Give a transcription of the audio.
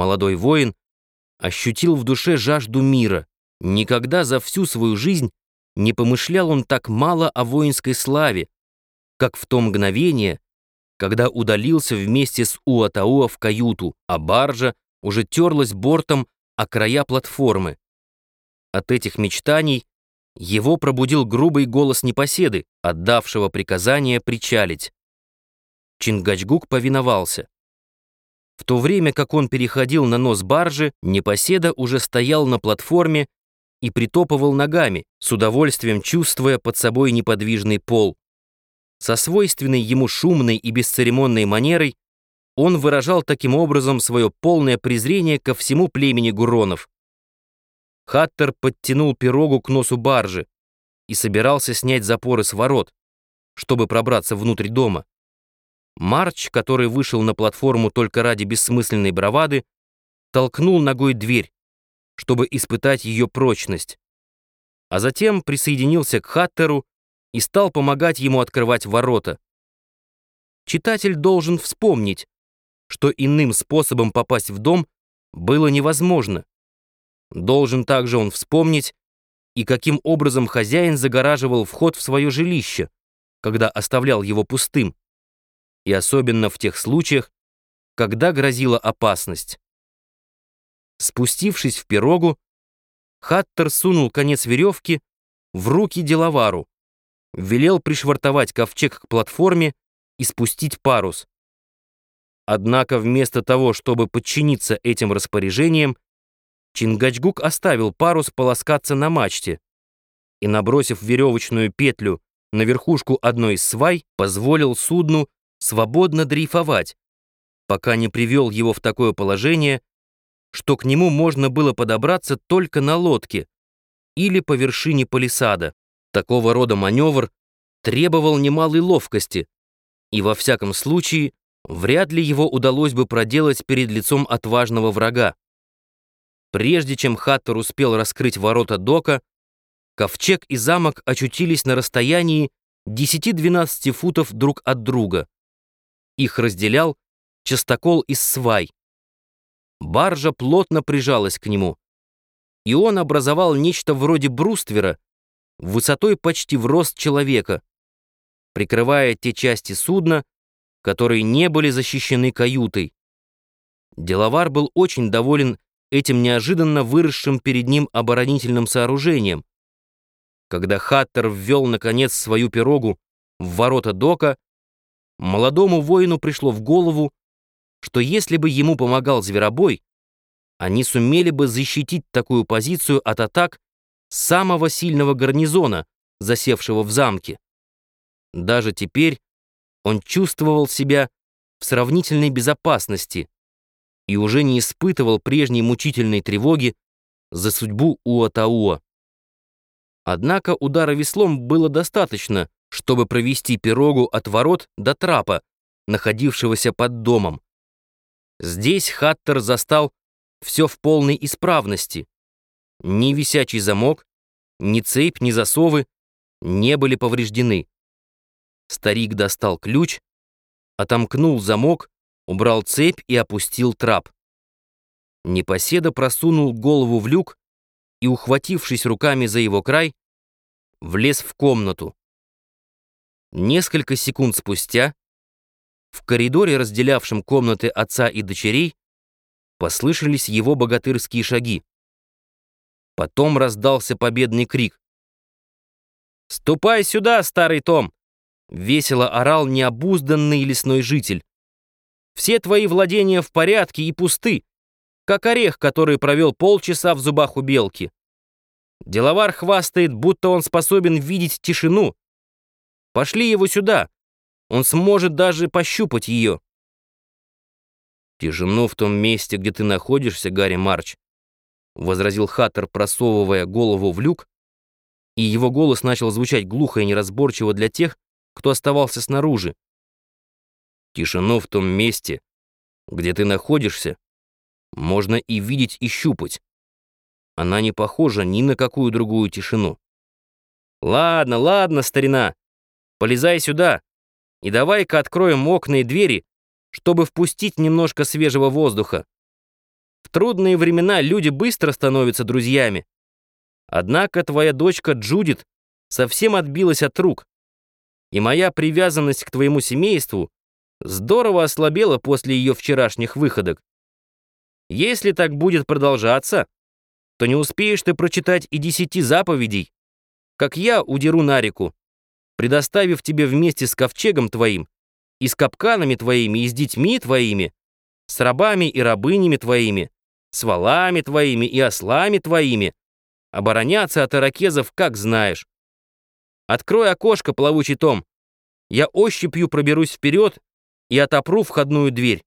молодой воин ощутил в душе жажду мира. Никогда за всю свою жизнь не помышлял он так мало о воинской славе, как в то мгновение, когда удалился вместе с Уатауа в каюту, а баржа уже терлась бортом о края платформы. От этих мечтаний его пробудил грубый голос непоседы, отдавшего приказание причалить. Чингачгук повиновался. В то время как он переходил на нос баржи, непоседа уже стоял на платформе и притопывал ногами, с удовольствием чувствуя под собой неподвижный пол. Со свойственной ему шумной и бесцеремонной манерой он выражал таким образом свое полное презрение ко всему племени Гуронов. Хаттер подтянул пирогу к носу баржи и собирался снять запоры с ворот, чтобы пробраться внутрь дома. Марч, который вышел на платформу только ради бессмысленной бравады, толкнул ногой дверь, чтобы испытать ее прочность, а затем присоединился к Хаттеру и стал помогать ему открывать ворота. Читатель должен вспомнить, что иным способом попасть в дом было невозможно. Должен также он вспомнить, и каким образом хозяин загораживал вход в свое жилище, когда оставлял его пустым, и особенно в тех случаях, когда грозила опасность. Спустившись в пирогу, Хаттер сунул конец веревки в руки деловару, велел пришвартовать ковчег к платформе и спустить парус. Однако вместо того, чтобы подчиниться этим распоряжениям, Чингачгук оставил парус полоскаться на мачте и, набросив веревочную петлю на верхушку одной из свай, позволил судну свободно дрейфовать, пока не привел его в такое положение, что к нему можно было подобраться только на лодке или по вершине палисада. Такого рода маневр требовал немалой ловкости, и во всяком случае вряд ли его удалось бы проделать перед лицом отважного врага. Прежде чем Хаттер успел раскрыть ворота дока, ковчег и замок очутились на расстоянии 10-12 футов друг от друга. Их разделял частокол из свай. Баржа плотно прижалась к нему, и он образовал нечто вроде бруствера, высотой почти в рост человека, прикрывая те части судна, которые не были защищены каютой. Деловар был очень доволен этим неожиданно выросшим перед ним оборонительным сооружением. Когда Хаттер ввел, наконец, свою пирогу в ворота дока, молодому воину пришло в голову, что если бы ему помогал зверобой, они сумели бы защитить такую позицию от атак самого сильного гарнизона, засевшего в замке. Даже теперь он чувствовал себя в сравнительной безопасности, и уже не испытывал прежней мучительной тревоги за судьбу Уатауа. Однако удара веслом было достаточно, чтобы провести пирогу от ворот до трапа, находившегося под домом. Здесь Хаттер застал все в полной исправности. Ни висячий замок, ни цепь, ни засовы не были повреждены. Старик достал ключ, отомкнул замок убрал цепь и опустил трап. Непоседа просунул голову в люк и, ухватившись руками за его край, влез в комнату. Несколько секунд спустя в коридоре, разделявшем комнаты отца и дочерей, послышались его богатырские шаги. Потом раздался победный крик. «Ступай сюда, старый Том!» — весело орал необузданный лесной житель. Все твои владения в порядке и пусты, как орех, который провел полчаса в зубах у белки. Деловар хвастает, будто он способен видеть тишину. Пошли его сюда, он сможет даже пощупать ее. «Тишину в том месте, где ты находишься, Гарри Марч», — возразил Хаттер, просовывая голову в люк, и его голос начал звучать глухо и неразборчиво для тех, кто оставался снаружи. Тишину в том месте, где ты находишься, можно и видеть, и щупать. Она не похожа ни на какую другую тишину. Ладно, ладно, старина, полезай сюда и давай-ка откроем окна и двери, чтобы впустить немножко свежего воздуха. В трудные времена люди быстро становятся друзьями. Однако твоя дочка Джудит совсем отбилась от рук, и моя привязанность к твоему семейству здорово ослабела после ее вчерашних выходок. Если так будет продолжаться, то не успеешь ты прочитать и десяти заповедей, как я удеру на реку, предоставив тебе вместе с ковчегом твоим, и с капканами твоими, и с детьми твоими, с рабами и рабынями твоими, с валами твоими и ослами твоими, обороняться от иракезов, как знаешь. Открой окошко, плавучий том. Я ощупью проберусь вперед и отопру входную дверь.